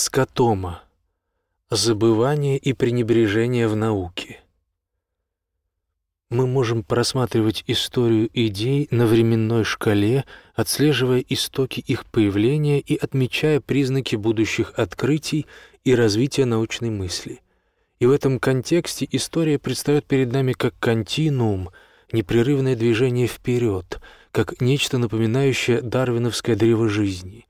Скотома. Забывание и пренебрежение в науке. Мы можем просматривать историю идей на временной шкале, отслеживая истоки их появления и отмечая признаки будущих открытий и развития научной мысли. И в этом контексте история предстает перед нами как континуум, непрерывное движение вперед, как нечто напоминающее дарвиновское древо жизни.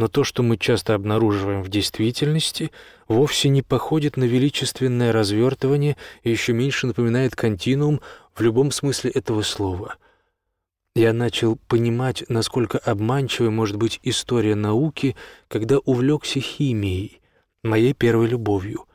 Но то, что мы часто обнаруживаем в действительности, вовсе не походит на величественное развертывание и еще меньше напоминает континуум в любом смысле этого слова. Я начал понимать, насколько обманчивой может быть история науки, когда увлекся химией, моей первой любовью.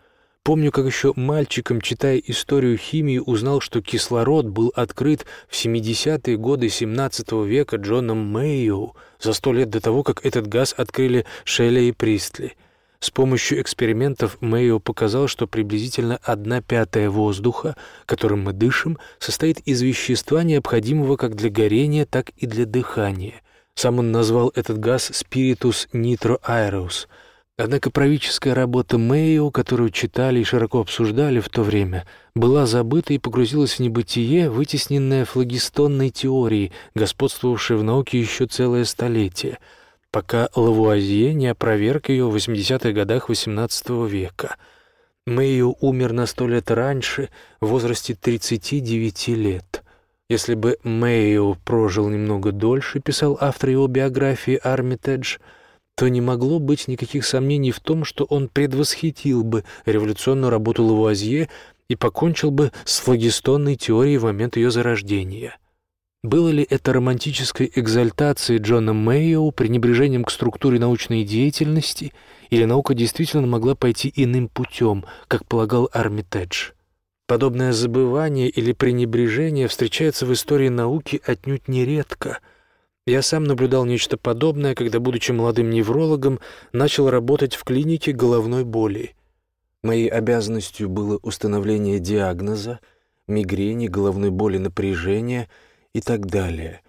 Помню, как еще мальчиком, читая историю химии, узнал, что кислород был открыт в 70-е годы XVII века Джоном Мэйоу, за сто лет до того, как этот газ открыли Шелли и Пристли. С помощью экспериментов Мэйоу показал, что приблизительно одна пятая воздуха, которым мы дышим, состоит из вещества, необходимого как для горения, так и для дыхания. Сам он назвал этот газ «спиритус нитроаэрус», Однако правительская работа Мэйо, которую читали и широко обсуждали в то время, была забыта и погрузилась в небытие, вытесненная флагистонной теорией, господствовавшей в науке еще целое столетие, пока Лавуазье не опроверг ее в 80-х годах XVIII века. Мэйо умер на сто лет раньше, в возрасте 39 лет. Если бы Мэйо прожил немного дольше, писал автор его биографии Армитедж – то не могло быть никаких сомнений в том, что он предвосхитил бы революционную работу Лавуазье и покончил бы с флагистонной теорией в момент ее зарождения. Было ли это романтической экзальтацией Джона Мэйоу, пренебрежением к структуре научной деятельности, или наука действительно могла пойти иным путем, как полагал Армитедж? Подобное забывание или пренебрежение встречается в истории науки отнюдь нередко — я сам наблюдал нечто подобное, когда, будучи молодым неврологом, начал работать в клинике головной боли. Моей обязанностью было установление диагноза, мигрени, головной боли напряжения и так далее,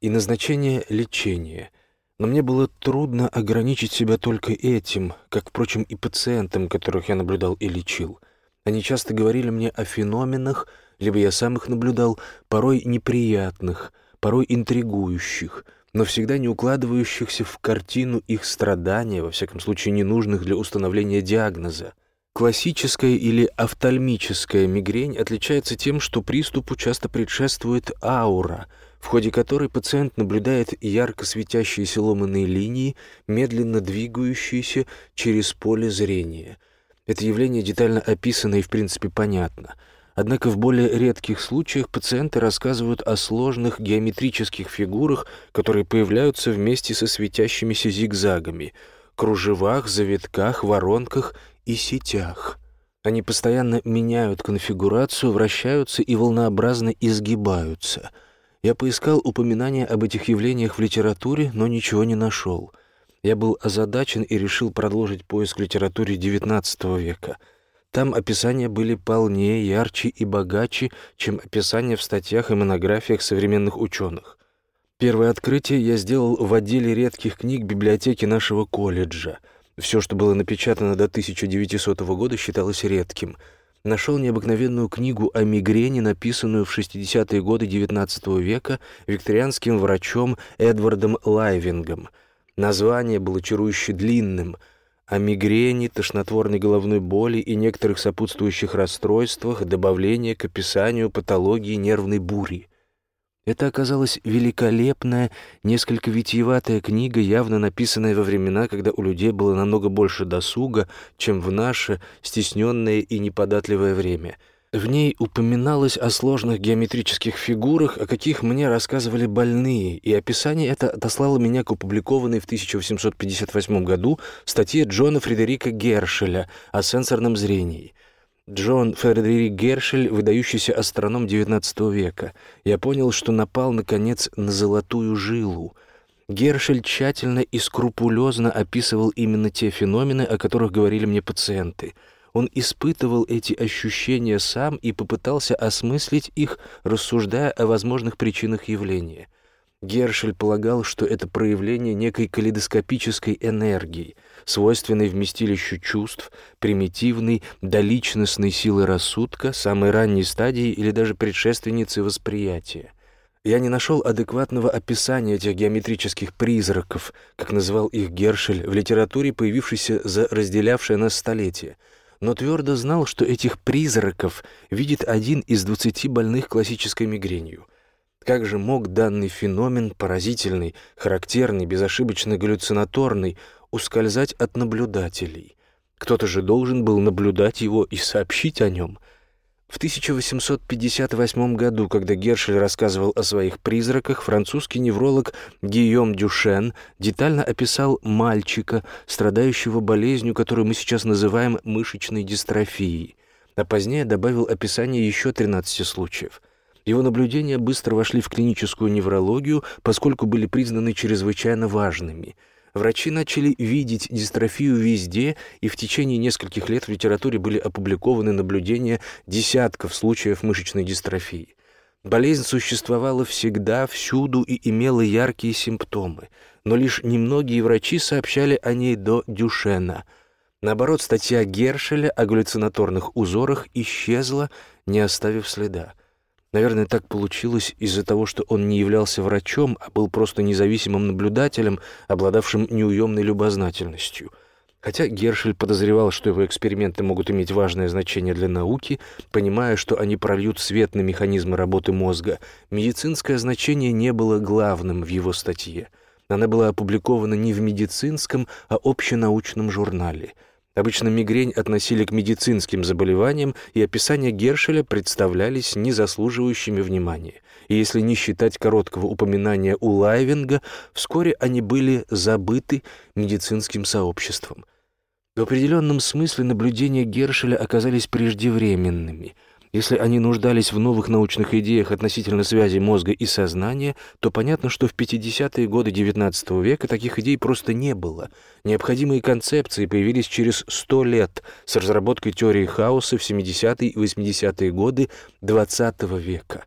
и назначение лечения. Но мне было трудно ограничить себя только этим, как, впрочем, и пациентам, которых я наблюдал и лечил. Они часто говорили мне о феноменах, либо я сам их наблюдал, порой неприятных — порой интригующих, но всегда не укладывающихся в картину их страдания, во всяком случае ненужных для установления диагноза. Классическая или офтальмическая мигрень отличается тем, что приступу часто предшествует аура, в ходе которой пациент наблюдает ярко светящиеся ломаные линии, медленно двигающиеся через поле зрения. Это явление детально описано и в принципе понятно — Однако в более редких случаях пациенты рассказывают о сложных геометрических фигурах, которые появляются вместе со светящимися зигзагами, кружевах, завитках, воронках и сетях. Они постоянно меняют конфигурацию, вращаются и волнообразно изгибаются. Я поискал упоминания об этих явлениях в литературе, но ничего не нашел. Я был озадачен и решил продолжить поиск в литературе XIX века — там описания были полнее, ярче и богаче, чем описания в статьях и монографиях современных ученых. Первое открытие я сделал в отделе редких книг библиотеки нашего колледжа. Все, что было напечатано до 1900 года, считалось редким. Нашел необыкновенную книгу о мигрени, написанную в 60-е годы XIX века викторианским врачом Эдвардом Ливингом. Название было чарующе длинным — о мигрени, тошнотворной головной боли и некоторых сопутствующих расстройствах, добавление к описанию патологии нервной бури. Это оказалась великолепная, несколько витиеватая книга, явно написанная во времена, когда у людей было намного больше досуга, чем в наше стесненное и неподатливое время — в ней упоминалось о сложных геометрических фигурах, о каких мне рассказывали больные, и описание это отослало меня к опубликованной в 1858 году статье Джона Фредерика Гершеля о сенсорном зрении. Джон Фредерик Гершель — выдающийся астроном XIX века. Я понял, что напал, наконец, на золотую жилу. Гершель тщательно и скрупулезно описывал именно те феномены, о которых говорили мне пациенты — он испытывал эти ощущения сам и попытался осмыслить их, рассуждая о возможных причинах явления. Гершель полагал, что это проявление некой калейдоскопической энергии, свойственной вместилищу чувств, примитивной, доличностной силы рассудка, самой ранней стадии или даже предшественницы восприятия. Я не нашел адекватного описания этих геометрических призраков, как называл их Гершель, в литературе, появившейся за разделявшее нас столетие, но твердо знал, что этих призраков видит один из двадцати больных классической мигренью. Как же мог данный феномен, поразительный, характерный, безошибочно галлюцинаторный, ускользать от наблюдателей? Кто-то же должен был наблюдать его и сообщить о нем — в 1858 году, когда Гершель рассказывал о своих призраках, французский невролог Гийом Дюшен детально описал мальчика, страдающего болезнью, которую мы сейчас называем мышечной дистрофией, а позднее добавил описание еще 13 случаев. Его наблюдения быстро вошли в клиническую неврологию, поскольку были признаны чрезвычайно важными – Врачи начали видеть дистрофию везде, и в течение нескольких лет в литературе были опубликованы наблюдения десятков случаев мышечной дистрофии. Болезнь существовала всегда, всюду и имела яркие симптомы, но лишь немногие врачи сообщали о ней до Дюшена. Наоборот, статья Гершеля о галлюцинаторных узорах исчезла, не оставив следа. Наверное, так получилось из-за того, что он не являлся врачом, а был просто независимым наблюдателем, обладавшим неуемной любознательностью. Хотя Гершель подозревал, что его эксперименты могут иметь важное значение для науки, понимая, что они прольют свет на механизмы работы мозга, медицинское значение не было главным в его статье. Она была опубликована не в медицинском, а общенаучном журнале — Обычно мигрень относили к медицинским заболеваниям, и описания Гершеля представлялись незаслуживающими внимания. И если не считать короткого упоминания у Лайвинга, вскоре они были забыты медицинским сообществом. В определенном смысле наблюдения Гершеля оказались преждевременными — если они нуждались в новых научных идеях относительно связи мозга и сознания, то понятно, что в 50-е годы XIX века таких идей просто не было. Необходимые концепции появились через 100 лет с разработкой теории хаоса в 70-е и 80-е годы XX века.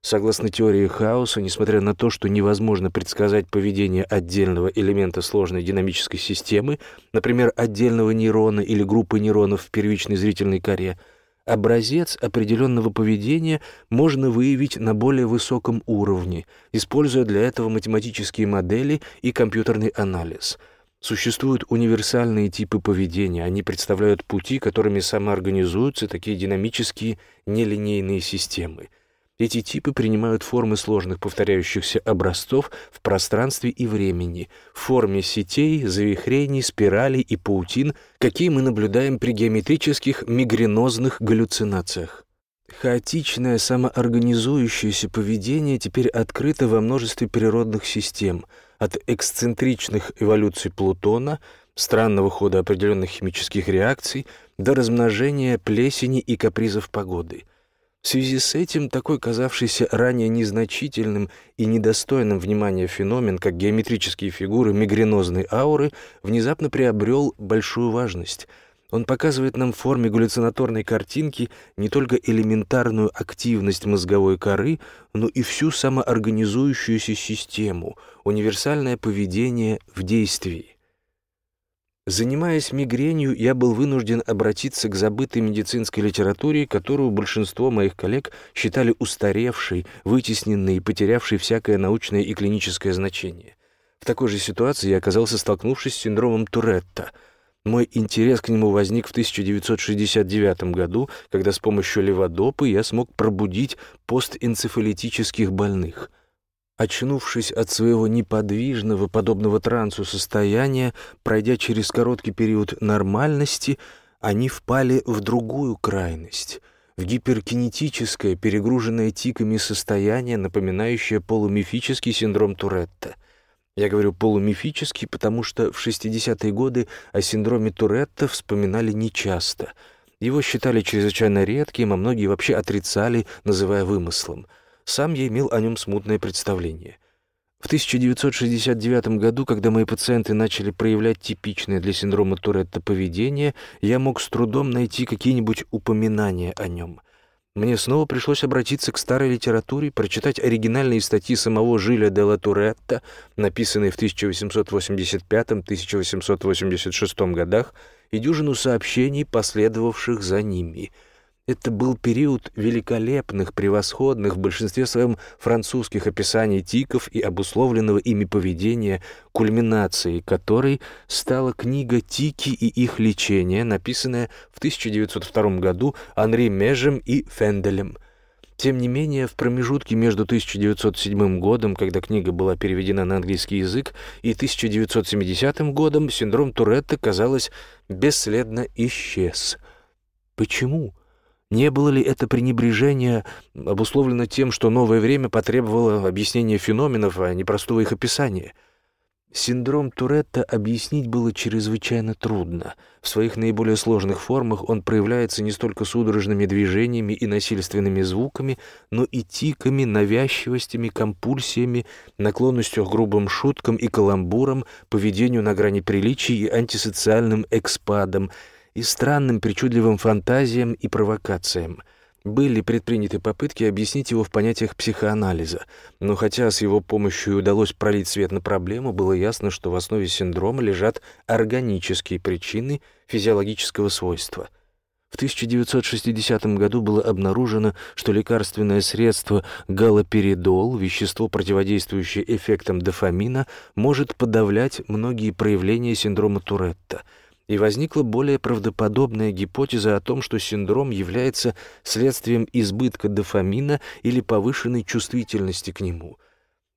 Согласно теории хаоса, несмотря на то, что невозможно предсказать поведение отдельного элемента сложной динамической системы, например, отдельного нейрона или группы нейронов в первичной зрительной коре – Образец определенного поведения можно выявить на более высоком уровне, используя для этого математические модели и компьютерный анализ. Существуют универсальные типы поведения, они представляют пути, которыми самоорганизуются такие динамические нелинейные системы — эти типы принимают формы сложных повторяющихся образцов в пространстве и времени, в форме сетей, завихрений, спиралей и паутин, какие мы наблюдаем при геометрических мигренозных галлюцинациях. Хаотичное самоорганизующееся поведение теперь открыто во множестве природных систем, от эксцентричных эволюций Плутона, странного хода определенных химических реакций, до размножения плесени и капризов погоды — в связи с этим такой казавшийся ранее незначительным и недостойным внимания феномен, как геометрические фигуры мигренозной ауры, внезапно приобрел большую важность. Он показывает нам в форме галлюцинаторной картинки не только элементарную активность мозговой коры, но и всю самоорганизующуюся систему, универсальное поведение в действии. Занимаясь мигренью, я был вынужден обратиться к забытой медицинской литературе, которую большинство моих коллег считали устаревшей, вытесненной и потерявшей всякое научное и клиническое значение. В такой же ситуации я оказался, столкнувшись с синдромом Туретта. Мой интерес к нему возник в 1969 году, когда с помощью леводопы я смог пробудить постэнцефалитических больных — Очнувшись от своего неподвижного, подобного трансу состояния, пройдя через короткий период нормальности, они впали в другую крайность, в гиперкинетическое, перегруженное тиками состояние, напоминающее полумифический синдром Туретта. Я говорю полумифический, потому что в 60-е годы о синдроме Туретта вспоминали нечасто. Его считали чрезвычайно редким, а многие вообще отрицали, называя вымыслом — сам я имел о нем смутное представление. В 1969 году, когда мои пациенты начали проявлять типичное для синдрома Туретта поведение, я мог с трудом найти какие-нибудь упоминания о нем. Мне снова пришлось обратиться к старой литературе, прочитать оригинальные статьи самого Жиля де ла Туретта, написанные в 1885-1886 годах, и дюжину сообщений, последовавших за ними — это был период великолепных, превосходных, в большинстве своем французских описаний тиков и обусловленного ими поведения, кульминацией которой стала книга «Тики и их лечение», написанная в 1902 году Анри Межем и Фенделем. Тем не менее, в промежутке между 1907 годом, когда книга была переведена на английский язык, и 1970 годом синдром Туретта, казалось, бесследно исчез. Почему? Не было ли это пренебрежение обусловлено тем, что новое время потребовало объяснения феноменов, а не простого их описания? Синдром Туретта объяснить было чрезвычайно трудно. В своих наиболее сложных формах он проявляется не столько судорожными движениями и насильственными звуками, но и тиками, навязчивостями, компульсиями, наклонностью к грубым шуткам и каламбурам, поведению на грани приличий и антисоциальным экспадам — и странным причудливым фантазиям и провокациям. Были предприняты попытки объяснить его в понятиях психоанализа, но хотя с его помощью удалось пролить свет на проблему, было ясно, что в основе синдрома лежат органические причины физиологического свойства. В 1960 году было обнаружено, что лекарственное средство галоперидол, вещество, противодействующее эффектам дофамина, может подавлять многие проявления синдрома Туретта — и возникла более правдоподобная гипотеза о том, что синдром является следствием избытка дофамина или повышенной чувствительности к нему.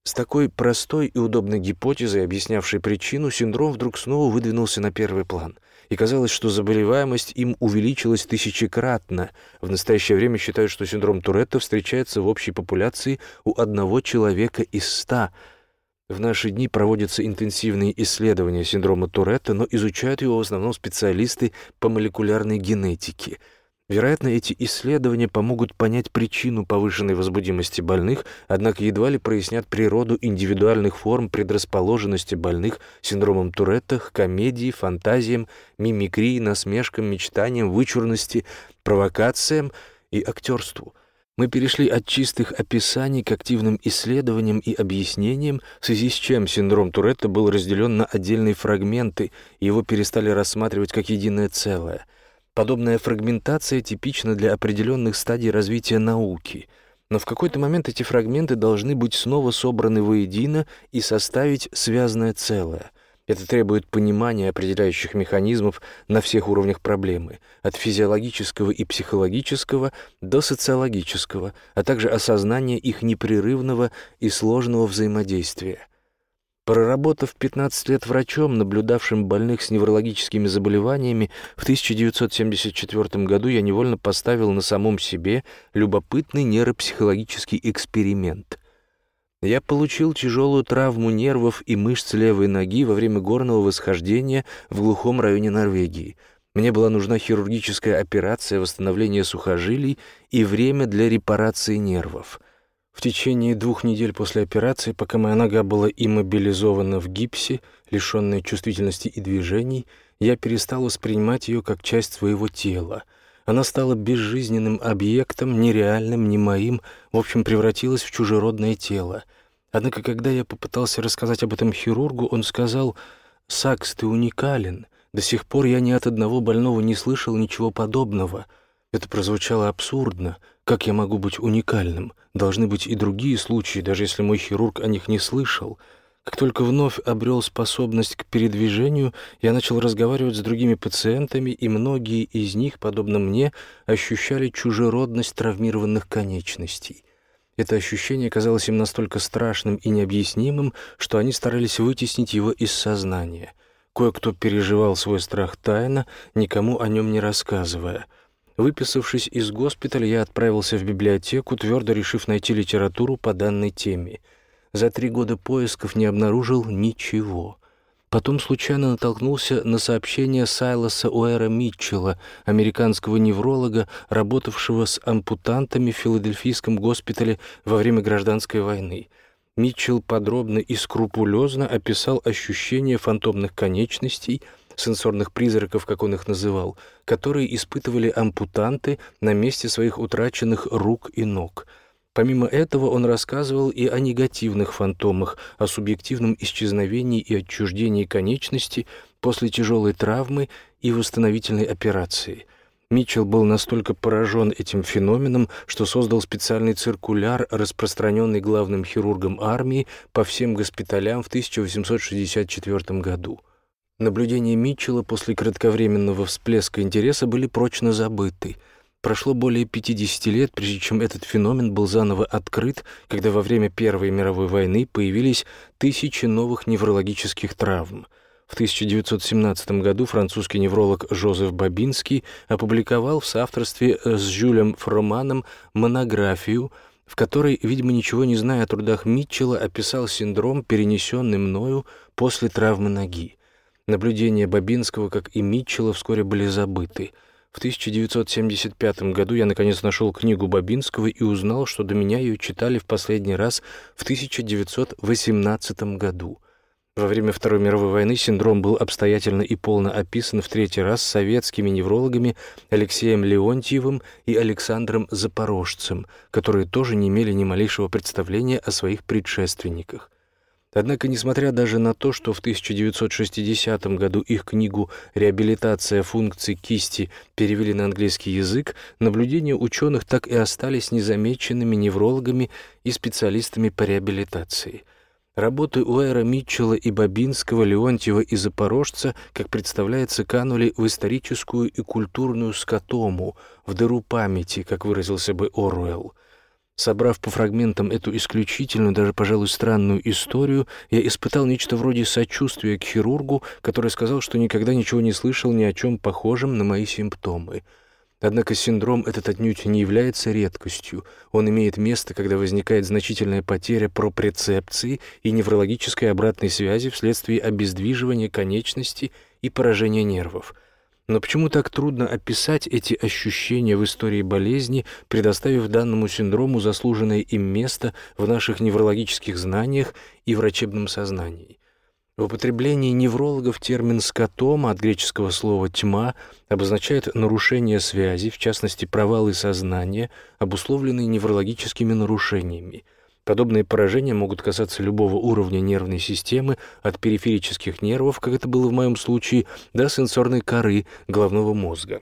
С такой простой и удобной гипотезой, объяснявшей причину, синдром вдруг снова выдвинулся на первый план, и казалось, что заболеваемость им увеличилась тысячекратно. В настоящее время считают, что синдром Туретта встречается в общей популяции у одного человека из ста – в наши дни проводятся интенсивные исследования синдрома Туретта, но изучают его в основном специалисты по молекулярной генетике. Вероятно, эти исследования помогут понять причину повышенной возбудимости больных, однако едва ли прояснят природу индивидуальных форм предрасположенности больных синдромом Туретта к комедии, фантазиям, мимикрии, насмешкам, мечтаниям, вычурности, провокациям и актерству — мы перешли от чистых описаний к активным исследованиям и объяснениям, в связи с чем синдром Туретта был разделен на отдельные фрагменты, и его перестали рассматривать как единое целое. Подобная фрагментация типична для определенных стадий развития науки, но в какой-то момент эти фрагменты должны быть снова собраны воедино и составить связанное целое. Это требует понимания определяющих механизмов на всех уровнях проблемы, от физиологического и психологического до социологического, а также осознания их непрерывного и сложного взаимодействия. Проработав 15 лет врачом, наблюдавшим больных с неврологическими заболеваниями, в 1974 году я невольно поставил на самом себе любопытный нейропсихологический эксперимент — я получил тяжелую травму нервов и мышц левой ноги во время горного восхождения в глухом районе Норвегии. Мне была нужна хирургическая операция восстановления сухожилий и время для репарации нервов. В течение двух недель после операции, пока моя нога была иммобилизована в гипсе, лишенная чувствительности и движений, я перестал воспринимать ее как часть своего тела — она стала безжизненным объектом, нереальным, не моим, в общем, превратилась в чужеродное тело. Однако, когда я попытался рассказать об этом хирургу, он сказал, «Сакс, ты уникален. До сих пор я ни от одного больного не слышал ничего подобного». Это прозвучало абсурдно. Как я могу быть уникальным? Должны быть и другие случаи, даже если мой хирург о них не слышал. Как только вновь обрел способность к передвижению, я начал разговаривать с другими пациентами, и многие из них, подобно мне, ощущали чужеродность травмированных конечностей. Это ощущение казалось им настолько страшным и необъяснимым, что они старались вытеснить его из сознания. Кое-кто переживал свой страх тайно, никому о нем не рассказывая. Выписавшись из госпиталя, я отправился в библиотеку, твердо решив найти литературу по данной теме — за три года поисков не обнаружил ничего. Потом случайно натолкнулся на сообщение Сайлоса Уэра Митчелла, американского невролога, работавшего с ампутантами в филадельфийском госпитале во время гражданской войны. Митчелл подробно и скрупулезно описал ощущение фантомных конечностей, сенсорных призраков, как он их называл, которые испытывали ампутанты на месте своих утраченных рук и ног. Помимо этого он рассказывал и о негативных фантомах, о субъективном исчезновении и отчуждении конечности после тяжелой травмы и восстановительной операции – Митчелл был настолько поражен этим феноменом, что создал специальный циркуляр, распространенный главным хирургом армии по всем госпиталям в 1864 году. Наблюдения Митчелла после кратковременного всплеска интереса были прочно забыты. Прошло более 50 лет, прежде чем этот феномен был заново открыт, когда во время Первой мировой войны появились тысячи новых неврологических травм – в 1917 году французский невролог Жозеф Бабинский опубликовал в соавторстве с Жюлем Фроманом монографию, в которой, видимо, ничего не зная о трудах Митчелла, описал синдром, перенесенный мною после травмы ноги. Наблюдения Бабинского, как и Митчелла, вскоре были забыты. В 1975 году я наконец нашел книгу Бабинского и узнал, что до меня ее читали в последний раз в 1918 году. Во время Второй мировой войны синдром был обстоятельно и полно описан в третий раз советскими неврологами Алексеем Леонтьевым и Александром Запорожцем, которые тоже не имели ни малейшего представления о своих предшественниках. Однако, несмотря даже на то, что в 1960 году их книгу «Реабилитация функций кисти» перевели на английский язык, наблюдения ученых так и остались незамеченными неврологами и специалистами по реабилитации – Работы Уэра Митчелла и Бабинского, Леонтьева и Запорожца, как представляется, канули в историческую и культурную скотому, в дыру памяти, как выразился бы Оруэлл. Собрав по фрагментам эту исключительную, даже, пожалуй, странную историю, я испытал нечто вроде сочувствия к хирургу, который сказал, что никогда ничего не слышал ни о чем похожем на мои симптомы — Однако синдром этот отнюдь не является редкостью. Он имеет место, когда возникает значительная потеря пропрецепции и неврологической обратной связи вследствие обездвиживания конечности и поражения нервов. Но почему так трудно описать эти ощущения в истории болезни, предоставив данному синдрому заслуженное им место в наших неврологических знаниях и врачебном сознании? В употреблении неврологов термин «скотома» от греческого слова «тьма» обозначает нарушение связи, в частности провалы сознания, обусловленные неврологическими нарушениями. Подобные поражения могут касаться любого уровня нервной системы, от периферических нервов, как это было в моем случае, до сенсорной коры головного мозга.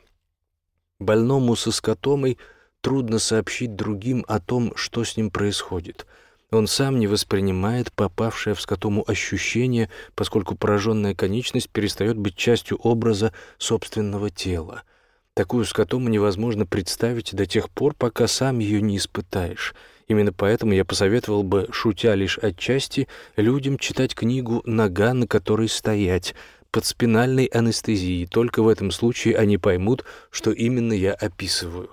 Больному со скотомой трудно сообщить другим о том, что с ним происходит – он сам не воспринимает попавшее в скотому ощущение, поскольку пораженная конечность перестает быть частью образа собственного тела. Такую скотому невозможно представить до тех пор, пока сам ее не испытаешь. Именно поэтому я посоветовал бы, шутя лишь отчасти, людям читать книгу «Нога, на которой стоять», под спинальной анестезией. Только в этом случае они поймут, что именно я описываю.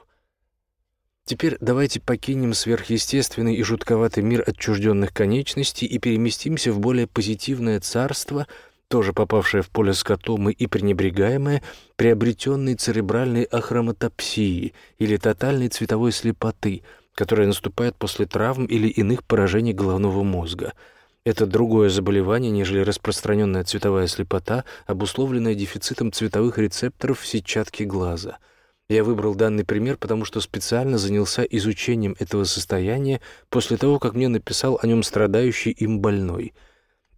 Теперь давайте покинем сверхъестественный и жутковатый мир отчужденных конечностей и переместимся в более позитивное царство, тоже попавшее в поле скотомы и пренебрегаемое, приобретенной церебральной ахроматопсии или тотальной цветовой слепоты, которая наступает после травм или иных поражений головного мозга. Это другое заболевание, нежели распространенная цветовая слепота, обусловленная дефицитом цветовых рецепторов в сетчатке глаза — я выбрал данный пример, потому что специально занялся изучением этого состояния после того, как мне написал о нем страдающий им больной.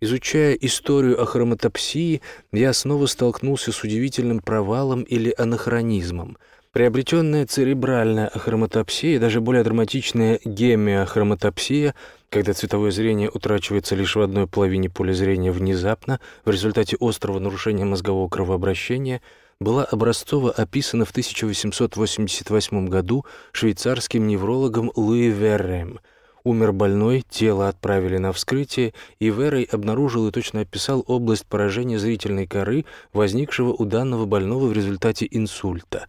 Изучая историю ахроматопсии, я снова столкнулся с удивительным провалом или анахронизмом. Приобретенная церебральная ахроматопсия, даже более драматичная гемиохроматопсия, когда цветовое зрение утрачивается лишь в одной половине поля зрения внезапно в результате острого нарушения мозгового кровообращения – была образцово описана в 1888 году швейцарским неврологом Луи Веррем. Умер больной, тело отправили на вскрытие, и Веррей обнаружил и точно описал область поражения зрительной коры, возникшего у данного больного в результате инсульта.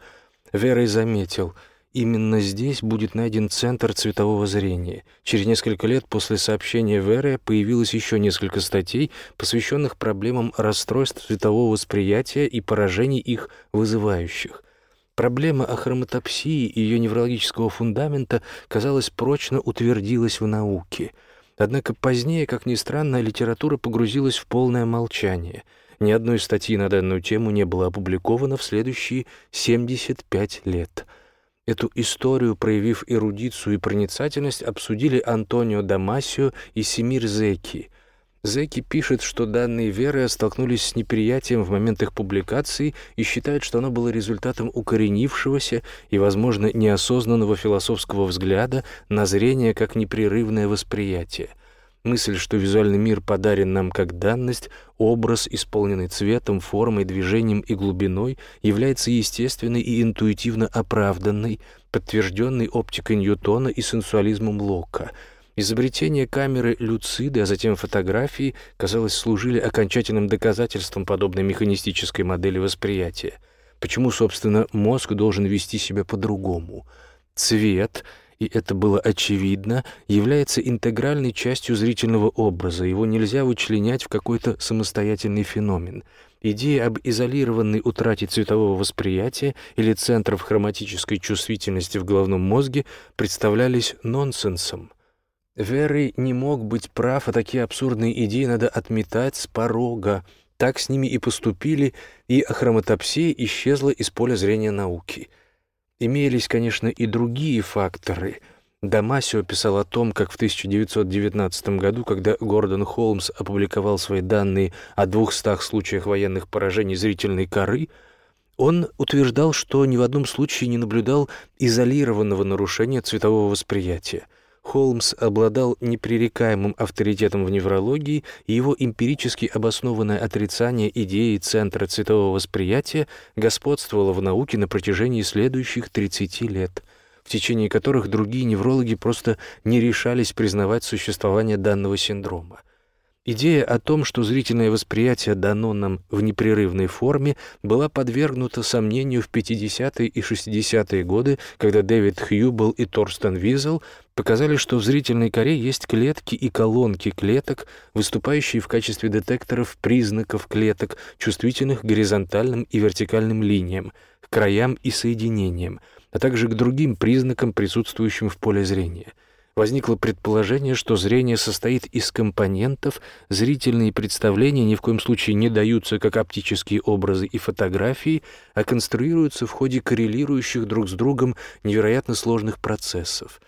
Веррей заметил – Именно здесь будет найден центр цветового зрения. Через несколько лет после сообщения Вере появилось еще несколько статей, посвященных проблемам расстройств цветового восприятия и поражений их вызывающих. Проблема ахроматопсии и ее неврологического фундамента, казалось, прочно утвердилась в науке. Однако позднее, как ни странно, литература погрузилась в полное молчание — Ни одной статьи на данную тему не было опубликовано в следующие 75 лет. Эту историю, проявив эрудицию и проницательность, обсудили Антонио Дамасио и Семир Зеки – Зеки пишет, что данные веры столкнулись с неприятием в момент их публикации и считает, что оно было результатом укоренившегося и, возможно, неосознанного философского взгляда на зрение как непрерывное восприятие. Мысль, что визуальный мир подарен нам как данность, образ, исполненный цветом, формой, движением и глубиной, является естественной и интуитивно оправданной, подтвержденной оптикой Ньютона и сенсуализмом Лока — Изобретение камеры люциды, а затем фотографии, казалось, служили окончательным доказательством подобной механистической модели восприятия. Почему, собственно, мозг должен вести себя по-другому? Цвет, и это было очевидно, является интегральной частью зрительного образа, его нельзя вычленять в какой-то самостоятельный феномен. Идея об изолированной утрате цветового восприятия или центров хроматической чувствительности в головном мозге представлялись нонсенсом. Верой не мог быть прав, а такие абсурдные идеи надо отметать с порога. Так с ними и поступили, и ахромотопсия исчезла из поля зрения науки. Имелись, конечно, и другие факторы. Дамасио писал о том, как в 1919 году, когда Гордон Холмс опубликовал свои данные о двухстах случаях военных поражений зрительной коры, он утверждал, что ни в одном случае не наблюдал изолированного нарушения цветового восприятия – Холмс обладал непререкаемым авторитетом в неврологии, и его эмпирически обоснованное отрицание идеи центра цветового восприятия господствовало в науке на протяжении следующих 30 лет, в течение которых другие неврологи просто не решались признавать существование данного синдрома. Идея о том, что зрительное восприятие дано нам в непрерывной форме, была подвергнута сомнению в 50-е и 60-е годы, когда Дэвид Хьюбл и Торстен Визел показали, что в зрительной коре есть клетки и колонки клеток, выступающие в качестве детекторов признаков клеток, чувствительных к горизонтальным и вертикальным линиям, к краям и соединениям, а также к другим признакам, присутствующим в поле зрения — возникло предположение, что зрение состоит из компонентов, зрительные представления ни в коем случае не даются как оптические образы и фотографии, а конструируются в ходе коррелирующих друг с другом невероятно сложных процессов.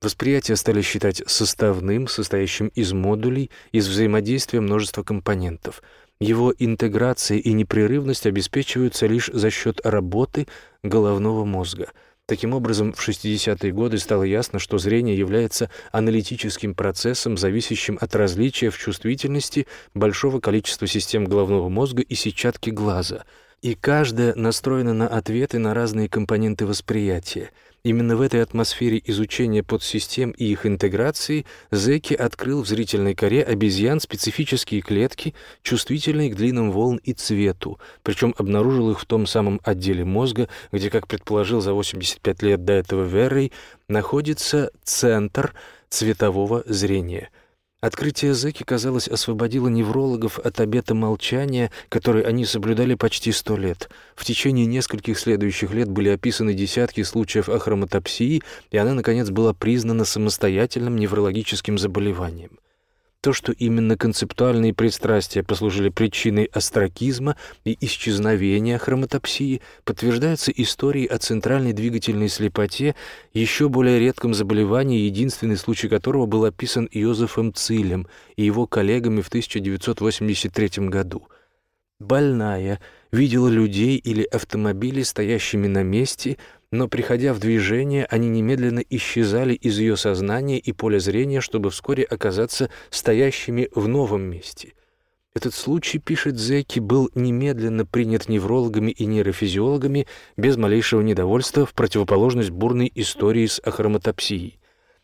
Восприятие стали считать составным, состоящим из модулей, из взаимодействия множества компонентов. Его интеграция и непрерывность обеспечиваются лишь за счет работы головного мозга — Таким образом, в 60-е годы стало ясно, что зрение является аналитическим процессом, зависящим от различия в чувствительности большого количества систем головного мозга и сетчатки глаза, и каждая настроена на ответы на разные компоненты восприятия — Именно в этой атмосфере изучения подсистем и их интеграции Зеки открыл в зрительной коре обезьян специфические клетки, чувствительные к длинам волн и цвету, причем обнаружил их в том самом отделе мозга, где, как предположил за 85 лет до этого Веррей, находится центр цветового зрения — Открытие Зеки, казалось, освободило неврологов от обета молчания, который они соблюдали почти сто лет. В течение нескольких следующих лет были описаны десятки случаев ахромотопсии, и она, наконец, была признана самостоятельным неврологическим заболеванием. То, что именно концептуальные пристрастия послужили причиной астракизма и исчезновения хромотопсии, подтверждается историей о центральной двигательной слепоте, еще более редком заболевании, единственный случай которого был описан Йозефом Цилем и его коллегами в 1983 году. Больная видела людей или автомобили, стоящими на месте, но, приходя в движение, они немедленно исчезали из ее сознания и поля зрения, чтобы вскоре оказаться стоящими в новом месте. Этот случай, пишет Зеки, был немедленно принят неврологами и нейрофизиологами без малейшего недовольства в противоположность бурной истории с ахромотопсией.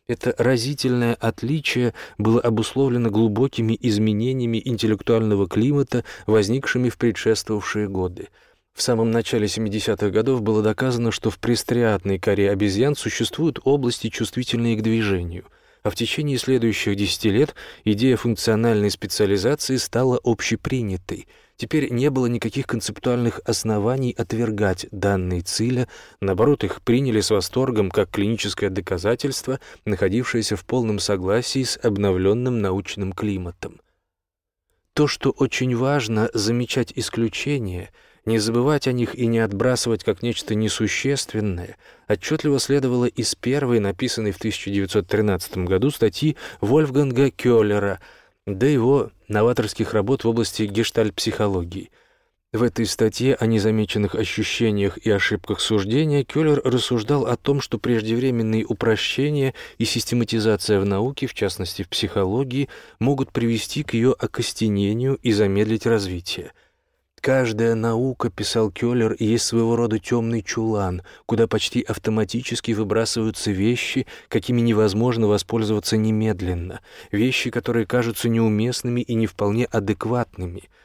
Это разительное отличие было обусловлено глубокими изменениями интеллектуального климата, возникшими в предшествовавшие годы — в самом начале 70-х годов было доказано, что в пристриатной коре обезьян существуют области, чувствительные к движению, а в течение следующих 10 лет идея функциональной специализации стала общепринятой. Теперь не было никаких концептуальных оснований отвергать данные циля, наоборот, их приняли с восторгом как клиническое доказательство, находившееся в полном согласии с обновленным научным климатом. То, что очень важно, замечать исключения, не забывать о них и не отбрасывать как нечто несущественное, отчетливо следовало из первой, написанной в 1913 году, статьи Вольфганга Кёллера, да его новаторских работ в области гештальт-психологии – в этой статье о незамеченных ощущениях и ошибках суждения Кёллер рассуждал о том, что преждевременные упрощения и систематизация в науке, в частности в психологии, могут привести к ее окостенению и замедлить развитие. Каждая наука, писал Кёллер, есть своего рода темный чулан, куда почти автоматически выбрасываются вещи, какими невозможно воспользоваться немедленно, вещи, которые кажутся неуместными и не вполне адекватными –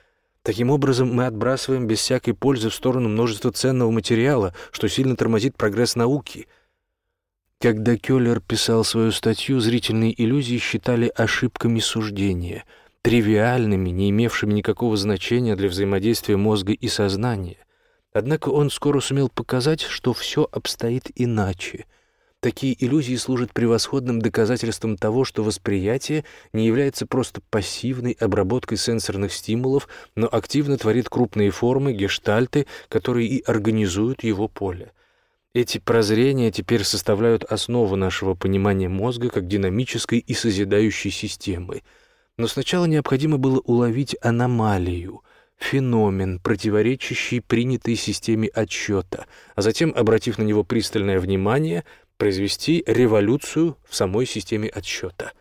Таким образом, мы отбрасываем без всякой пользы в сторону множество ценного материала, что сильно тормозит прогресс науки. Когда Кёллер писал свою статью, зрительные иллюзии считали ошибками суждения, тривиальными, не имевшими никакого значения для взаимодействия мозга и сознания. Однако он скоро сумел показать, что все обстоит иначе — Такие иллюзии служат превосходным доказательством того, что восприятие не является просто пассивной обработкой сенсорных стимулов, но активно творит крупные формы, гештальты, которые и организуют его поле. Эти прозрения теперь составляют основу нашего понимания мозга как динамической и созидающей системы. Но сначала необходимо было уловить аномалию — феномен, противоречащий принятой системе отсчета, а затем, обратив на него пристальное внимание, произвести революцию в самой системе отсчета.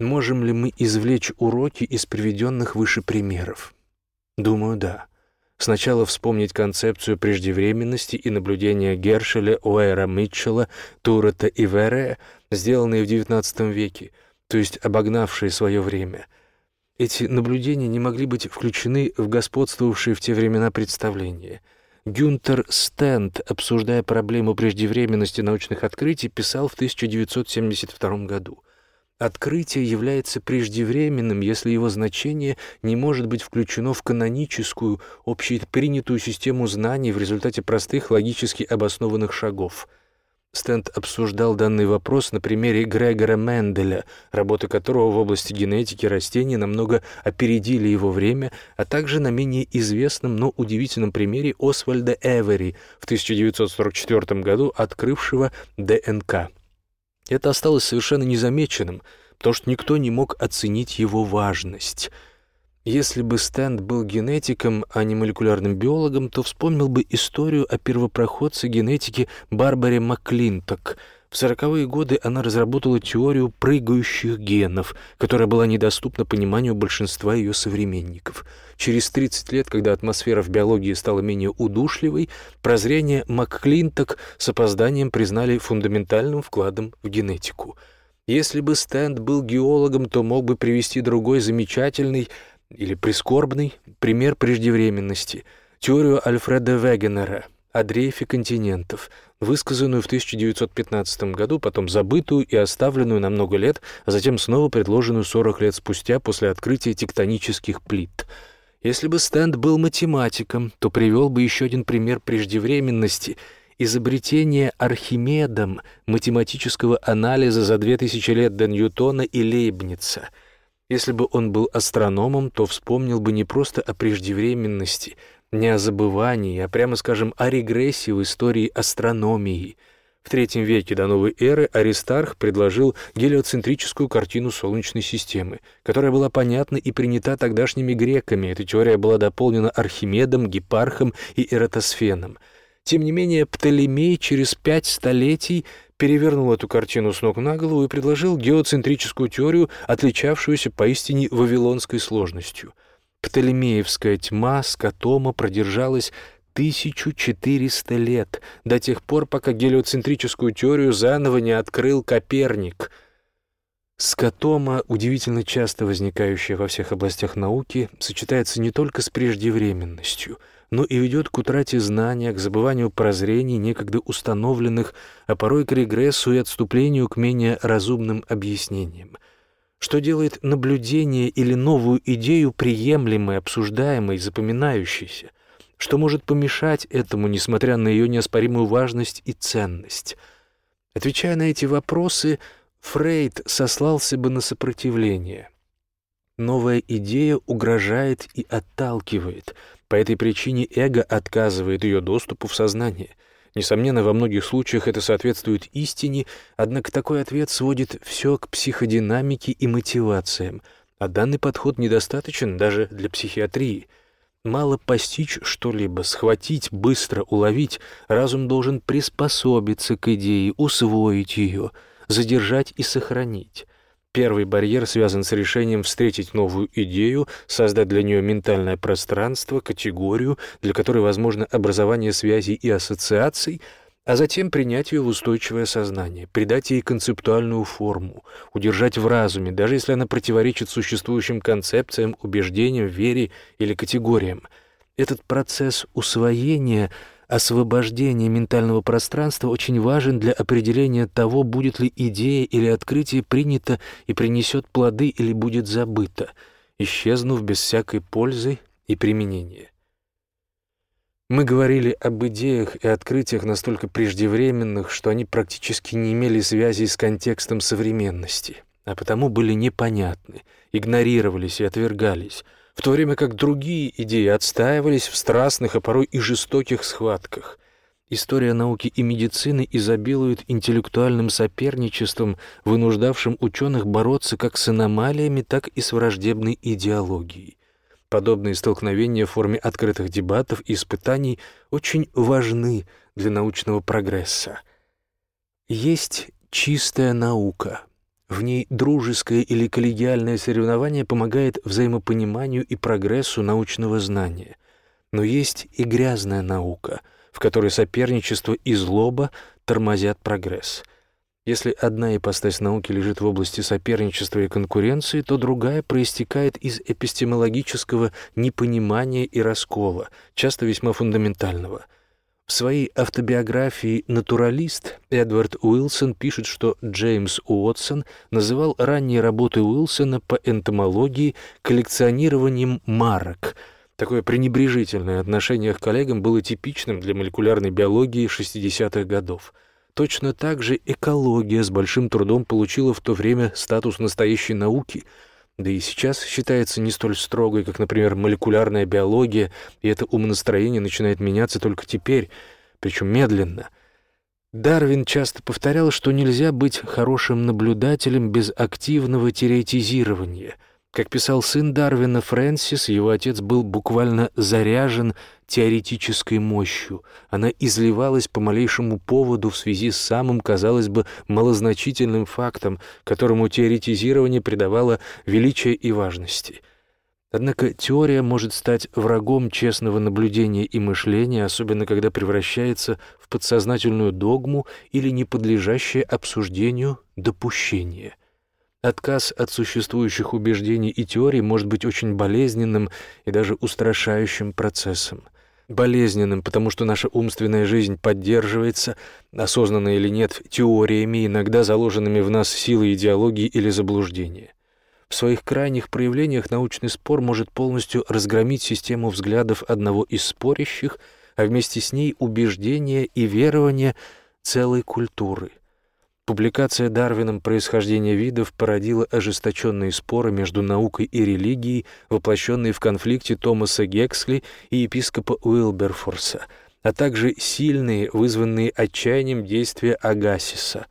Можем ли мы извлечь уроки из приведенных выше примеров? Думаю, да. Сначала вспомнить концепцию преждевременности и наблюдения Гершеля, Уэра Митчелла, Турета и Вере, сделанные в XIX веке, то есть обогнавшие свое время. Эти наблюдения не могли быть включены в господствовавшие в те времена представления — Гюнтер Стенд, обсуждая проблему преждевременности научных открытий, писал в 1972 году. Открытие является преждевременным, если его значение не может быть включено в каноническую, общепринятую систему знаний в результате простых логически обоснованных шагов – Стенд обсуждал данный вопрос на примере Грегора Менделя, работы которого в области генетики растений намного опередили его время, а также на менее известном, но удивительном примере Освальда Эвери в 1944 году открывшего ДНК. Это осталось совершенно незамеченным, потому что никто не мог оценить его важность — если бы Стэнд был генетиком, а не молекулярным биологом, то вспомнил бы историю о первопроходце генетики Барбаре Маклинток. В сороковые годы она разработала теорию прыгающих генов, которая была недоступна пониманию большинства ее современников. Через 30 лет, когда атмосфера в биологии стала менее удушливой, прозрение Маклинток с опозданием признали фундаментальным вкладом в генетику. Если бы Стэнд был геологом, то мог бы привести другой замечательный или прискорбный пример преждевременности, теорию Альфреда Вегенера о дрейфе континентов, высказанную в 1915 году, потом забытую и оставленную на много лет, а затем снова предложенную 40 лет спустя после открытия тектонических плит. Если бы Стэнд был математиком, то привел бы еще один пример преждевременности — изобретение Архимедом математического анализа за 2000 лет до Ньютона и Лейбница — если бы он был астрономом, то вспомнил бы не просто о преждевременности, не о забывании, а прямо скажем о регрессии в истории астрономии. В третьем веке до новой эры Аристарх предложил гелиоцентрическую картину Солнечной системы, которая была понятна и принята тогдашними греками. Эта теория была дополнена Архимедом, Гепархом и Эратосфеном. Тем не менее, Птолемей через пять столетий перевернул эту картину с ног на голову и предложил геоцентрическую теорию, отличавшуюся поистине вавилонской сложностью. Птолемеевская тьма скотома продержалась 1400 лет, до тех пор, пока гелиоцентрическую теорию заново не открыл Коперник. Скотома, удивительно часто возникающая во всех областях науки, сочетается не только с преждевременностью — но и ведет к утрате знания, к забыванию прозрений, некогда установленных, а порой к регрессу и отступлению к менее разумным объяснениям. Что делает наблюдение или новую идею приемлемой, обсуждаемой, запоминающейся? Что может помешать этому, несмотря на ее неоспоримую важность и ценность? Отвечая на эти вопросы, Фрейд сослался бы на сопротивление. новая идея угрожает и отталкивает. По этой причине эго отказывает ее доступу в сознание. Несомненно, во многих случаях это соответствует истине, однако такой ответ сводит все к психодинамике и мотивациям, а данный подход недостаточен даже для психиатрии. Мало постичь что-либо, схватить, быстро уловить, разум должен приспособиться к идее, усвоить ее, задержать и сохранить. Первый барьер связан с решением встретить новую идею, создать для нее ментальное пространство, категорию, для которой возможно образование связей и ассоциаций, а затем принять ее в устойчивое сознание, придать ей концептуальную форму, удержать в разуме, даже если она противоречит существующим концепциям, убеждениям, вере или категориям. Этот процесс усвоения — освобождение ментального пространства очень важен для определения того, будет ли идея или открытие принято и принесет плоды или будет забыто, исчезнув без всякой пользы и применения. Мы говорили об идеях и открытиях настолько преждевременных, что они практически не имели связи с контекстом современности, а потому были непонятны, игнорировались и отвергались — в то время как другие идеи отстаивались в страстных, а порой и жестоких схватках. История науки и медицины изобилует интеллектуальным соперничеством, вынуждавшим ученых бороться как с аномалиями, так и с враждебной идеологией. Подобные столкновения в форме открытых дебатов и испытаний очень важны для научного прогресса. Есть чистая наука, в ней дружеское или коллегиальное соревнование помогает взаимопониманию и прогрессу научного знания. Но есть и грязная наука, в которой соперничество и злоба тормозят прогресс. Если одна ипостась науки лежит в области соперничества и конкуренции, то другая проистекает из эпистемологического непонимания и раскола, часто весьма фундаментального – в своей автобиографии «Натуралист» Эдвард Уилсон пишет, что Джеймс Уотсон называл ранние работы Уилсона по энтомологии коллекционированием марок. Такое пренебрежительное отношение к коллегам было типичным для молекулярной биологии 60-х годов. Точно так же экология с большим трудом получила в то время статус настоящей науки — да и сейчас считается не столь строгой, как, например, молекулярная биология, и это умонастроение начинает меняться только теперь, причем медленно. Дарвин часто повторял, что нельзя быть хорошим наблюдателем без активного теоретизирования — как писал сын Дарвина Фрэнсис, его отец был буквально заряжен теоретической мощью. Она изливалась по малейшему поводу в связи с самым, казалось бы, малозначительным фактом, которому теоретизирование придавало величие и важности. Однако теория может стать врагом честного наблюдения и мышления, особенно когда превращается в подсознательную догму или неподлежащее обсуждению допущение – Отказ от существующих убеждений и теорий может быть очень болезненным и даже устрашающим процессом. Болезненным, потому что наша умственная жизнь поддерживается, осознанно или нет, теориями, иногда заложенными в нас силой идеологии или заблуждения. В своих крайних проявлениях научный спор может полностью разгромить систему взглядов одного из спорящих, а вместе с ней убеждения и верования целой культуры — Публикация Дарвином «Происхождение видов» породила ожесточенные споры между наукой и религией, воплощенные в конфликте Томаса Гексли и епископа Уилберфорса, а также сильные, вызванные отчаянием действия Агасиса.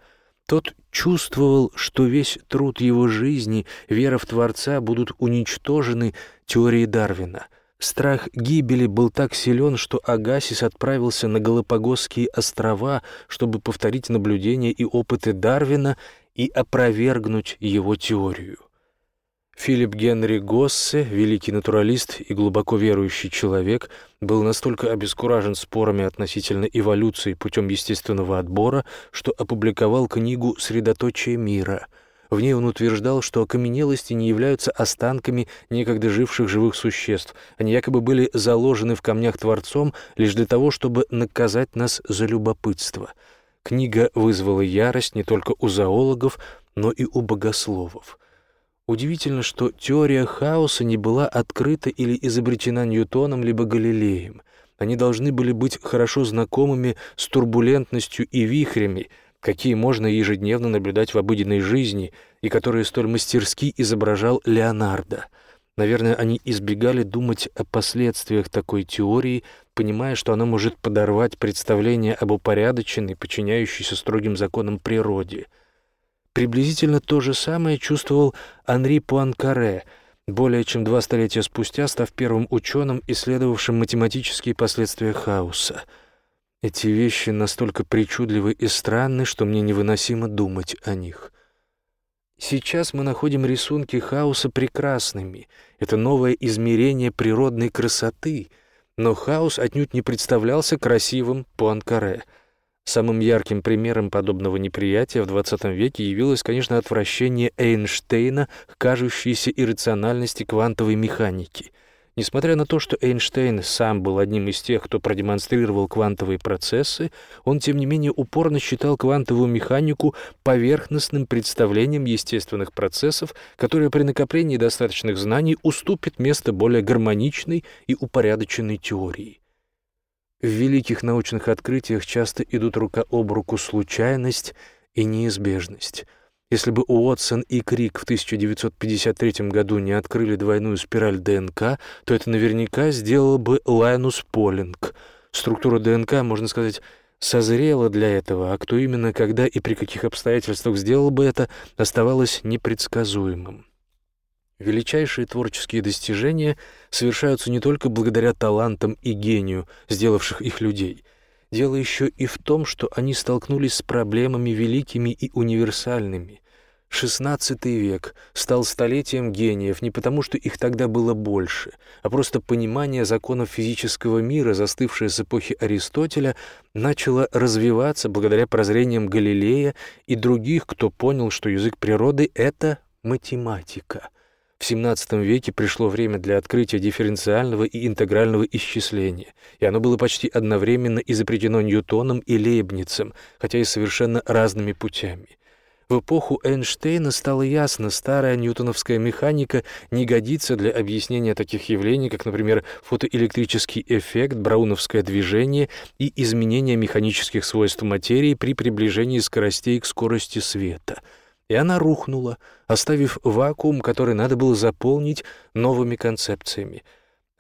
Тот чувствовал, что весь труд его жизни, вера в Творца будут уничтожены теорией Дарвина — Страх гибели был так силен, что Агасис отправился на Галапагосские острова, чтобы повторить наблюдения и опыты Дарвина и опровергнуть его теорию. Филипп Генри Госсе, великий натуралист и глубоко верующий человек, был настолько обескуражен спорами относительно эволюции путем естественного отбора, что опубликовал книгу «Средоточие мира», в ней он утверждал, что окаменелости не являются останками некогда живших живых существ. Они якобы были заложены в камнях Творцом лишь для того, чтобы наказать нас за любопытство. Книга вызвала ярость не только у зоологов, но и у богословов. Удивительно, что теория хаоса не была открыта или изобретена Ньютоном либо Галилеем. Они должны были быть хорошо знакомыми с турбулентностью и вихрями, какие можно ежедневно наблюдать в обыденной жизни и которые столь мастерски изображал Леонардо — Наверное, они избегали думать о последствиях такой теории, понимая, что она может подорвать представление об упорядоченной, подчиняющейся строгим законам природе. Приблизительно то же самое чувствовал Анри Пуанкаре, более чем два столетия спустя став первым ученым, исследовавшим математические последствия хаоса. Эти вещи настолько причудливы и странны, что мне невыносимо думать о них. Сейчас мы находим рисунки хаоса прекрасными. Это новое измерение природной красоты. Но хаос отнюдь не представлялся красивым по Анкаре. Самым ярким примером подобного неприятия в XX веке явилось, конечно, отвращение Эйнштейна к кажущейся иррациональности квантовой механики — Несмотря на то, что Эйнштейн сам был одним из тех, кто продемонстрировал квантовые процессы, он, тем не менее, упорно считал квантовую механику поверхностным представлением естественных процессов, которое при накоплении достаточных знаний уступит место более гармоничной и упорядоченной теории. В великих научных открытиях часто идут рука об руку случайность и неизбежность — если бы Уотсон и Крик в 1953 году не открыли двойную спираль ДНК, то это наверняка сделал бы Лайнус Полинг. Структура ДНК, можно сказать, созрела для этого, а кто именно, когда и при каких обстоятельствах сделал бы это, оставалось непредсказуемым. Величайшие творческие достижения совершаются не только благодаря талантам и гению, сделавших их людей — Дело еще и в том, что они столкнулись с проблемами великими и универсальными. XVI век стал столетием гениев не потому, что их тогда было больше, а просто понимание законов физического мира, застывшее с эпохи Аристотеля, начало развиваться благодаря прозрениям Галилея и других, кто понял, что язык природы — это математика — в XVII веке пришло время для открытия дифференциального и интегрального исчисления, и оно было почти одновременно изобретено Ньютоном и Лейбницем, хотя и совершенно разными путями. В эпоху Эйнштейна стало ясно, старая ньютоновская механика не годится для объяснения таких явлений, как, например, фотоэлектрический эффект, брауновское движение и изменение механических свойств материи при приближении скоростей к скорости света — и она рухнула, оставив вакуум, который надо было заполнить новыми концепциями.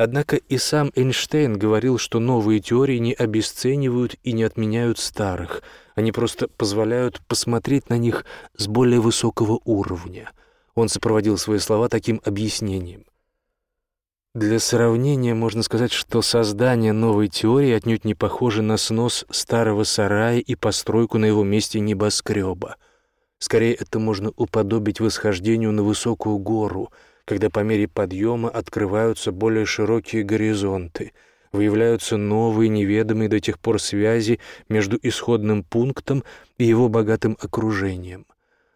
Однако и сам Эйнштейн говорил, что новые теории не обесценивают и не отменяют старых, они просто позволяют посмотреть на них с более высокого уровня. Он сопроводил свои слова таким объяснением. Для сравнения можно сказать, что создание новой теории отнюдь не похоже на снос старого сарая и постройку на его месте небоскреба — Скорее, это можно уподобить восхождению на высокую гору, когда по мере подъема открываются более широкие горизонты, выявляются новые неведомые до тех пор связи между исходным пунктом и его богатым окружением.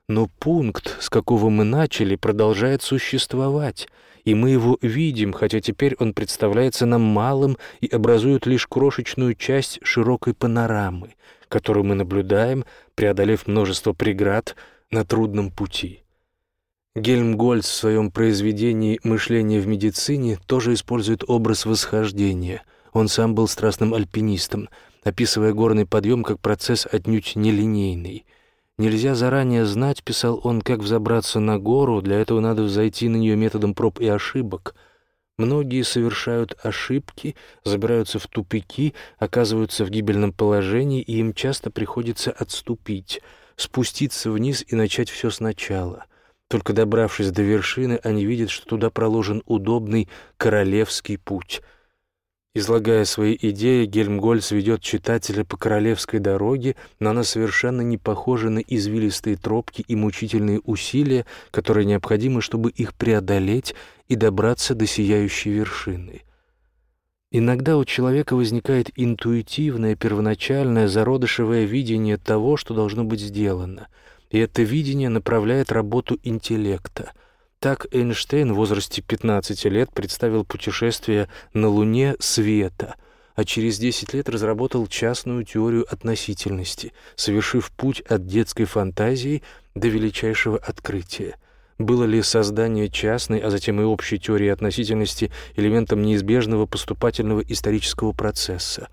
Но пункт, с какого мы начали, продолжает существовать, и мы его видим, хотя теперь он представляется нам малым и образует лишь крошечную часть широкой панорамы, которую мы наблюдаем, преодолев множество преград на трудном пути. Гельмгольц в своем произведении «Мышление в медицине» тоже использует образ восхождения. Он сам был страстным альпинистом, описывая горный подъем как процесс отнюдь нелинейный. «Нельзя заранее знать, — писал он, — как взобраться на гору, для этого надо взойти на нее методом проб и ошибок. Многие совершают ошибки, забираются в тупики, оказываются в гибельном положении, и им часто приходится отступить, спуститься вниз и начать все сначала. Только добравшись до вершины, они видят, что туда проложен удобный королевский путь — Излагая свои идеи, Гельмгольц ведет читателя по королевской дороге, но она совершенно не похожа на извилистые тропки и мучительные усилия, которые необходимы, чтобы их преодолеть и добраться до сияющей вершины. Иногда у человека возникает интуитивное, первоначальное, зародышевое видение того, что должно быть сделано, и это видение направляет работу интеллекта — так Эйнштейн в возрасте 15 лет представил путешествие на Луне света, а через 10 лет разработал частную теорию относительности, совершив путь от детской фантазии до величайшего открытия. Было ли создание частной, а затем и общей теории относительности элементом неизбежного поступательного исторического процесса?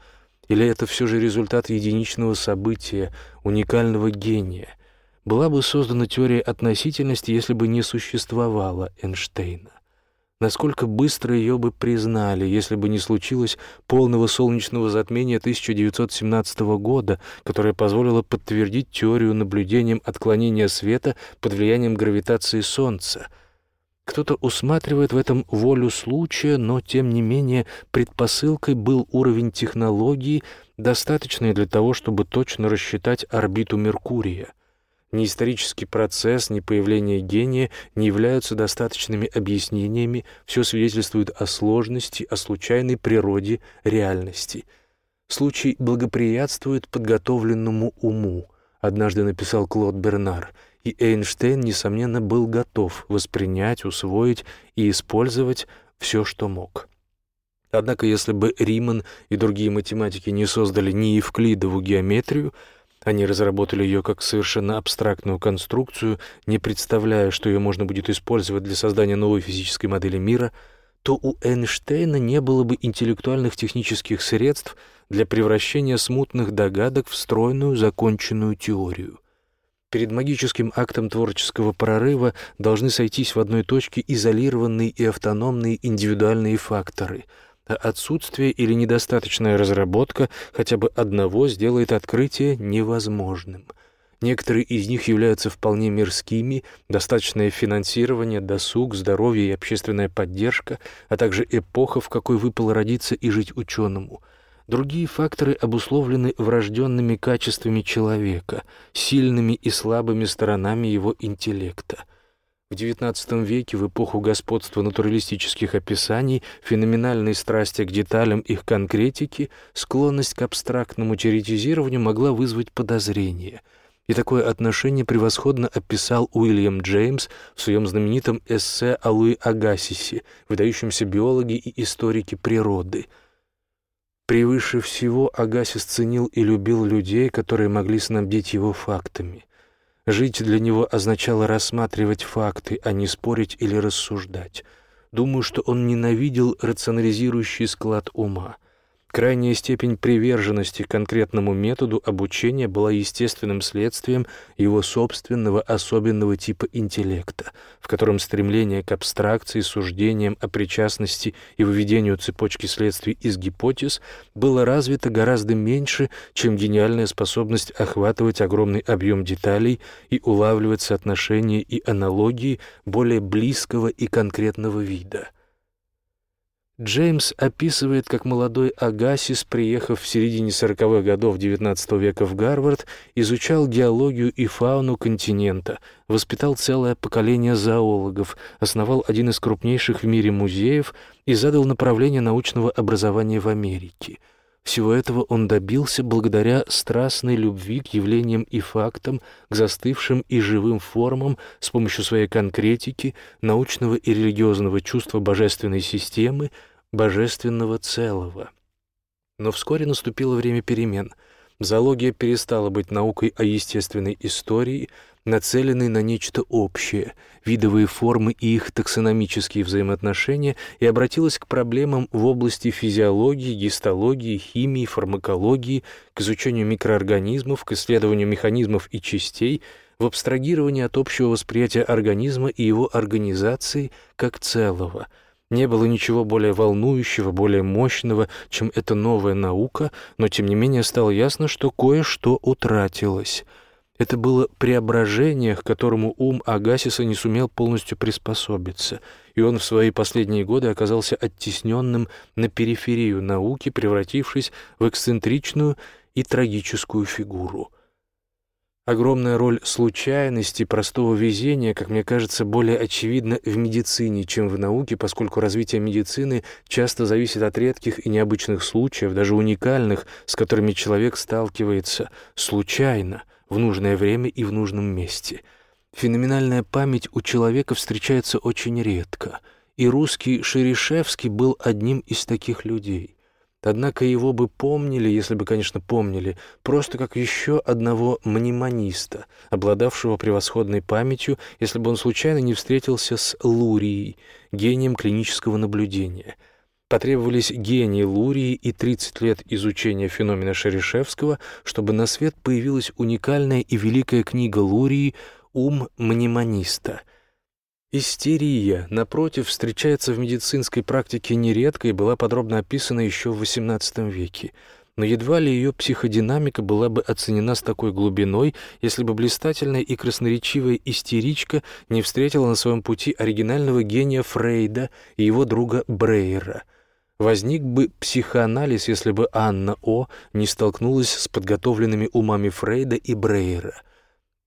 Или это все же результат единичного события, уникального гения – была бы создана теория относительности, если бы не существовало Эйнштейна. насколько быстро ее бы признали, если бы не случилось полного солнечного затмения 1917 года, которое позволило подтвердить теорию наблюдением отклонения света под влиянием гравитации Солнца. Кто-то усматривает в этом волю случая, но, тем не менее, предпосылкой был уровень технологии, достаточный для того, чтобы точно рассчитать орбиту Меркурия — ни исторический процесс, ни появление гения не являются достаточными объяснениями, все свидетельствует о сложности, о случайной природе реальности. Случай благоприятствует подготовленному уму, однажды написал Клод Бернар, и Эйнштейн, несомненно, был готов воспринять, усвоить и использовать все, что мог. Однако, если бы Риман и другие математики не создали ни Евклидову геометрию, они разработали ее как совершенно абстрактную конструкцию, не представляя, что ее можно будет использовать для создания новой физической модели мира, то у Эйнштейна не было бы интеллектуальных технических средств для превращения смутных догадок в стройную законченную теорию. Перед магическим актом творческого прорыва должны сойтись в одной точке изолированные и автономные индивидуальные факторы — а отсутствие или недостаточная разработка хотя бы одного сделает открытие невозможным. Некоторые из них являются вполне мирскими, достаточное финансирование, досуг, здоровье и общественная поддержка, а также эпоха, в какой выпало родиться и жить ученому. Другие факторы обусловлены врожденными качествами человека, сильными и слабыми сторонами его интеллекта — в XIX веке, в эпоху господства натуралистических описаний, феноменальной страсти к деталям их конкретики, склонность к абстрактному теоретизированию могла вызвать подозрение. И такое отношение превосходно описал Уильям Джеймс в своем знаменитом эссе о Луи Агасисе, выдающемся биологе и историке природы. Превыше всего Агасис ценил и любил людей, которые могли снабдить его фактами — Жить для него означало рассматривать факты, а не спорить или рассуждать. Думаю, что он ненавидел рационализирующий склад ума. Крайняя степень приверженности конкретному методу обучения была естественным следствием его собственного особенного типа интеллекта, в котором стремление к абстракции, суждениям о причастности и выведению цепочки следствий из гипотез было развито гораздо меньше, чем гениальная способность охватывать огромный объем деталей и улавливать соотношения и аналогии более близкого и конкретного вида — Джеймс описывает, как молодой Агасис, приехав в середине сороковых годов XIX века в Гарвард, изучал геологию и фауну континента, воспитал целое поколение зоологов, основал один из крупнейших в мире музеев и задал направление научного образования в Америке. Всего этого он добился благодаря страстной любви к явлениям и фактам, к застывшим и живым формам с помощью своей конкретики, научного и религиозного чувства божественной системы, божественного целого. Но вскоре наступило время перемен. Зоология перестала быть наукой о естественной истории, нацеленной на нечто общее, видовые формы и их таксономические взаимоотношения, и обратилась к проблемам в области физиологии, гистологии, химии, фармакологии, к изучению микроорганизмов, к исследованию механизмов и частей, в абстрагировании от общего восприятия организма и его организации как целого — не было ничего более волнующего, более мощного, чем эта новая наука, но тем не менее стало ясно, что кое-что утратилось. Это было преображение, к которому ум Агасиса не сумел полностью приспособиться, и он в свои последние годы оказался оттесненным на периферию науки, превратившись в эксцентричную и трагическую фигуру — Огромная роль случайности, простого везения, как мне кажется, более очевидна в медицине, чем в науке, поскольку развитие медицины часто зависит от редких и необычных случаев, даже уникальных, с которыми человек сталкивается случайно, в нужное время и в нужном месте. Феноменальная память у человека встречается очень редко, и русский Шерешевский был одним из таких людей — Однако его бы помнили, если бы, конечно, помнили, просто как еще одного мнемониста, обладавшего превосходной памятью, если бы он случайно не встретился с Лурией, гением клинического наблюдения. Потребовались гении Лурии и 30 лет изучения феномена Шерешевского, чтобы на свет появилась уникальная и великая книга Лурии «Ум мнемониста», Истерия, напротив, встречается в медицинской практике нередко и была подробно описана еще в XVIII веке. Но едва ли ее психодинамика была бы оценена с такой глубиной, если бы блистательная и красноречивая истеричка не встретила на своем пути оригинального гения Фрейда и его друга Брейера. Возник бы психоанализ, если бы Анна О. не столкнулась с подготовленными умами Фрейда и Брейера.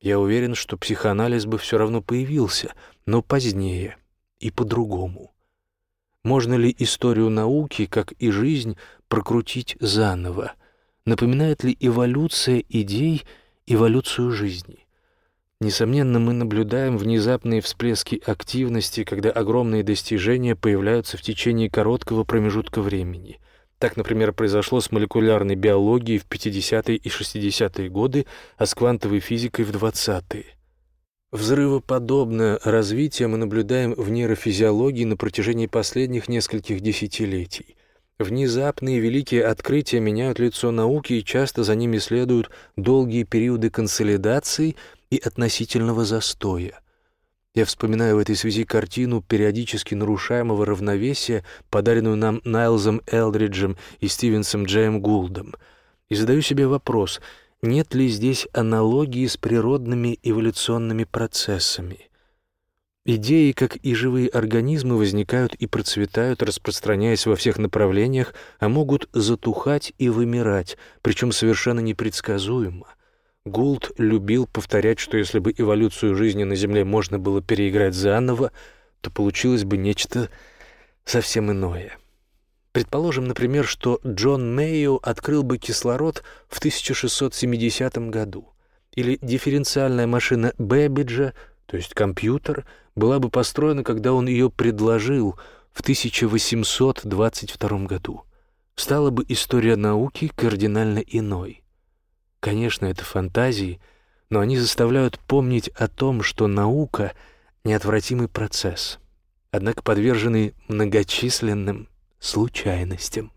Я уверен, что психоанализ бы все равно появился — но позднее и по-другому. Можно ли историю науки, как и жизнь, прокрутить заново? Напоминает ли эволюция идей эволюцию жизни? Несомненно, мы наблюдаем внезапные всплески активности, когда огромные достижения появляются в течение короткого промежутка времени. Так, например, произошло с молекулярной биологией в 50-е и 60-е годы, а с квантовой физикой в 20-е. Взрывоподобное развитие мы наблюдаем в нейрофизиологии на протяжении последних нескольких десятилетий. Внезапные великие открытия меняют лицо науки, и часто за ними следуют долгие периоды консолидации и относительного застоя. Я вспоминаю в этой связи картину периодически нарушаемого равновесия, подаренную нам Найлзом Элдриджем и Стивенсом Джеем Гулдом, и задаю себе вопрос — нет ли здесь аналогии с природными эволюционными процессами. Идеи, как и живые организмы, возникают и процветают, распространяясь во всех направлениях, а могут затухать и вымирать, причем совершенно непредсказуемо. Гулд любил повторять, что если бы эволюцию жизни на Земле можно было переиграть заново, то получилось бы нечто совсем иное. Предположим, например, что Джон Мэйо открыл бы кислород в 1670 году, или дифференциальная машина Бэббиджа, то есть компьютер, была бы построена, когда он ее предложил в 1822 году. Стала бы история науки кардинально иной. Конечно, это фантазии, но они заставляют помнить о том, что наука — неотвратимый процесс, однако подверженный многочисленным случайностям.